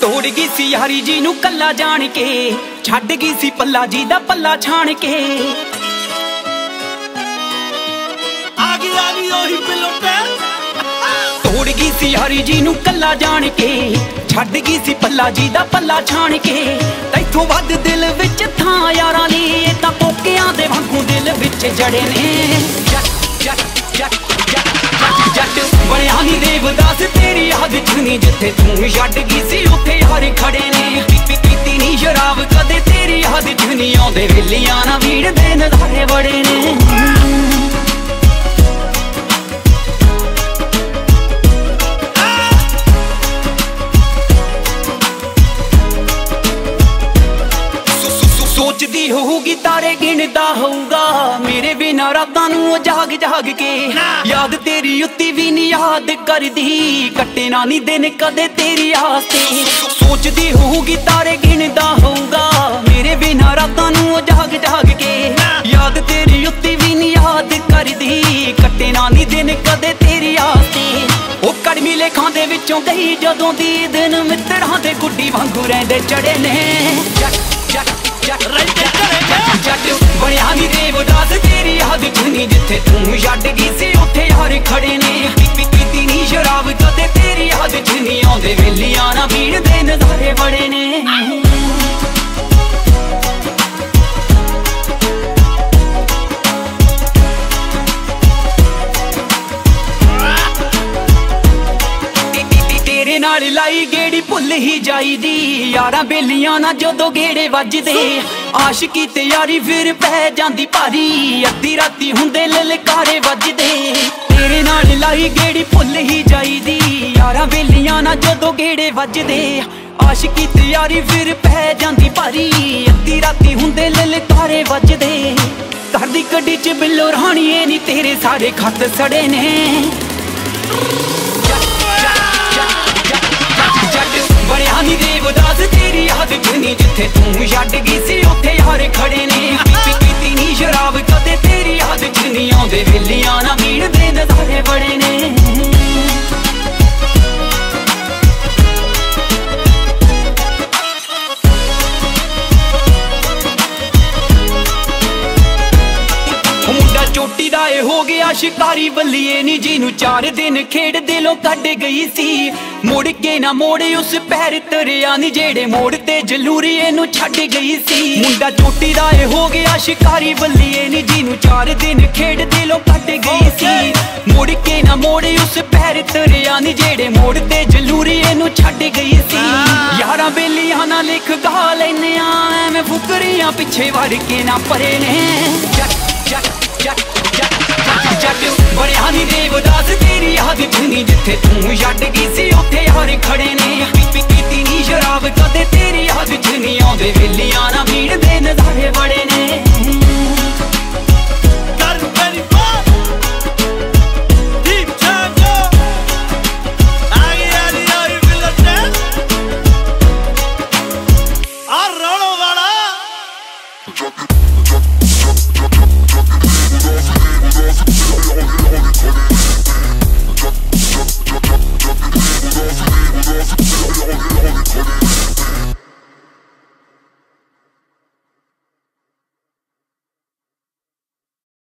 ਤੋੜ ਗਈ ਸੀ ਯਾਰੀ ਜੀ ਨੂੰ ਕੱਲਾ ਜਾਣ ਕੇ ਛੱਡ ਗਈ ਸੀ ਪੱਲਾ ਜੀ ਦਾ ਪੱਲਾ ਛਾਣ ਕੇ। ਆ ਗਈ ਆ ਗਈ ਉਹੀ ਪਿਲੋਟੇ ਤੋੜ ਗਈ ਸੀ ਯਾਰੀ ਜੀ ਨੂੰ ਕੱਲਾ ਜਾਣ ਕੇ ਛੱਡ ਗਈ ਸੀ ਪੱਲਾ ਜੀ ਦਾ ਪੱਲਾ ਛਾਣ ਕੇ। ਤੈਥੋਂ ਵੱਧ ਦਿਲ ਵਿੱਚ ਥਾਂ ਯਾਰਾਂ ਲਈ ਇਹ ਤਾਂ ਕੋਕਿਆਂ ਦੇ ਵਾਂਗੂ ਦਿਲ ਵਿੱਚ ਜੜੇ ਨੇ। ਜੱਟ ਜੱਟ ਜੱਟ ਜੱਟ ਜੱਟ ਜੱਟ ਬਣਿਆ ਨਹੀਂ ਦੇਵਦਾਸ ਤੇਰੀ ਯਾਦ ਚ ਨਹੀਂ ਜਿੱਥੇ ਤੂੰ ਛੱਡ ਗਈ ਸੀ ਨਹੀਂ ਆਉਂਦੇ ਵੇਲੀਆਂ ਨਾ ਵੀੜ ਦੇ ਨਜ਼ਾਰੇ ਬੜੇ ਨੇ। ਸੋਚਦੀ ਹੋਊਗੀ ਤਾਰੇ ਗਿਣਦਾ ਹੋਊਗਾ। ਮੇਰੇ ਬਿਨਾਂ ਰਾਤਾਂ ਨੂੰ ਉਹ ਜਾਗ ਜਾਗ ਕੇ। ਯਾਦ ਤੇਰੀ ਉੱਤੀ ਵੀ ਨਹੀਂ ਯਾਦ ਕਰਦੀ। ਕੱਟੇ ਨਾ ਨਹੀਂ ਦਿਨ ਕਦੇ ਤੇਰੀ ਆਸ ਤੇ ਸੋ- ਸੋਚਦੀ ਹੋਊਗੀ ਤਾਰੇ ਗਿਣਦਾ ਵਿੱਚੋਂ ਗਈ ਜਦੋਂ ਦੀ ਦਿਨ ਮਿੱਤਰਾਂ ਦੇ ਗੁੱਡੀ ਵਾਂਗੂ ਰਹਿੰਦੇ ਚੜੇ ਨੇ। ਜੱਟ ਜੱਟ ਜੱਟ, ਰਹਿੰਦੇ ਚੜੇ ਨੇ। ਜੱਟ ਬਣਿਆ ਨਹੀਂ ਦੇਵਦਾਸ ਤੇਰੀ ਯਾਦ ਚ ਨਹੀਂ ਜਿੱਥੇ ਤੂੰ ਛੱਡ ਗਈ ਸੀ, ਉੱਥੇ ਯਾਰ ਖੜੇ ਨੇ। ਪੀਤੀ ਨਹੀਂ ਸ਼ਰਾਬ ਕਦੇ ਤੇਰੀ ਯਾਦ ਚ ਨਹੀਂ ਆਉਂਦੇ ਵੇਲੀਆਂ ਨਾ ਵੀੜ ਦੇ ਨਜ਼ਾਰੇ ਬੜੇ ਨੇ। ਨਾਲ ਲਾਈ ਗੇੜੀ ਭੁੱਲ ਹੀ ਜਾਈਦੀ। ਯਾਰਾਂ ਬੇਲੀਆਂ ਨਾ ਜਦੋਂ ਗੇੜੇ ਵੱਜਦੇ। ਆਸ਼ਕੀ ਤੇ ਯਾਰੀ ਫਿਰ ਪੈ ਜਾਂਦੀ ਭਾਰੀ। ਅੱਧੀ ਰਾਤੀ ਹੁੰਦੇ ਲਲਕਾਰੇ ਵੱਜਦੇ। ਤੇਰੇ ਨਾਲ ਲਾਈ ਗੇੜੀ ਭੁੱਲ ਹੀ ਜਾਈਦੀ। ਯਾਰਾਂ ਬੇਲੀਆਂ ਨਾ ਜਦੋਂ ਗੇੜੇ ਵੱਜਦੇ। ਆਸ਼ਕੀ ਤੇ ਯਾਰੀ ਫਿਰ ਪੈ ਜਾਂਦੀ ਭਾਰੀ। ਅੱਧੀ ਰਾਤੀ ਹੁੰਦੇ ਲਲਕਾਰੇ ਵੱਜਦੇ। ਘਰ ਦੀ ਗੱਡੀ 'ਚ ਬਿੱਲੋ ਰਾਣੀਏ ਨਹੀਂ ਤੇਰੇ ਸਾਰੇ ਖੱਤ ਸੜੇ ਨੇ। ਜਿੱਥੇ ਤੂੰ ਛੱਡ ਗਈ ਸੀ, ਉੱਥੇ ਯਾਰ ਖੜੇ ਨੇ। ਪੀ ਪੀਤੀ ਨਹੀਂ ਸ਼ਰਾਬ, ਕਦੇ ਤੇਰੀ ਯਾਦ ਚ ਨਹੀਂ ਆਉਂਦੇ। ਵੇਲੀਆਂ ਨਾ ਮੀਣ ਦੇ ਨਜ਼ਾਰੇ ਬੜੇ ਨੇ। ਦਾ ਏ ਹੋ ਗਿਆ ਸ਼ਿਕਾਰੀ ਬੱਲੀਏ ਨੀ ਜੀ ਚਾਰ ਦਿਨ ਖੇਡ ਦਿਲੋਂ ਕੱਢ ਗਈ ਸੀ। ਮੁੜ ਕੇ ਨਾ ਮੋੜ ਉਸ ਪੈਰ ਤਰਿਆ ਨੀ ਜਿਹੜੇ ਮੋੜ ਤੇ ਜਲੂਰੀ ਇਹਨੂੰ ਛੱਡ ਗਈ ਸੀ। ਮੁੰਡਾ ਚੋਟੀ ਦਾ ਏ ਹੋ ਗਿਆ ਸ਼ਿਕਾਰੀ ਬੱਲੀਏ ਨੀ ਜੀ ਨੂੰ ਚਾਰ ਦਿਨ ਖੇਡ ਦਿਲੋਂ ਕੱਢ ਗਈ ਸੀ। ਮੁੜ ਕੇ ਨਾ ਮੋੜ ਉਸ ਪੈਰ ਤਰਿਆ ਨੀ ਜਿਹੜੇ ਮੋੜ ਤੇ ਜਲੂਰੀ ਇਹਨੂੰ ਛੱਡ ਗਈ ਸੀ। ਯਾਰਾਂ ਬੇਲੀਆਂ ਨਾਲ ਲਿਖ ਗਾ ਲੈਨੇ ਆ, ਐਵੇਂ ਫੁਕਰੀਆਂ ਪਿੱਛੇ ਵੜ ਕੇ ਨਾ ਪਰੇ ਨੇ। ਜੱਟ ਜੱਟ ਜੱਟ ਜਿੱਥੇ ਤੂੰ ਛੱਡ ਗਈ ਸੀ, ਉੱਥੇ ਯਾਰ ਖੜੇ ਨੇ। ਪੀ ਪੀ ਪੀਤੀ ਨਹੀਂ ਸ਼ਰਾਬ ਕਦੇ ਤੇਰੀ ਯਾਦ ਚ ਨਹੀਂ ਆਉਂਦੇ। ਵੇਲੀਆਂ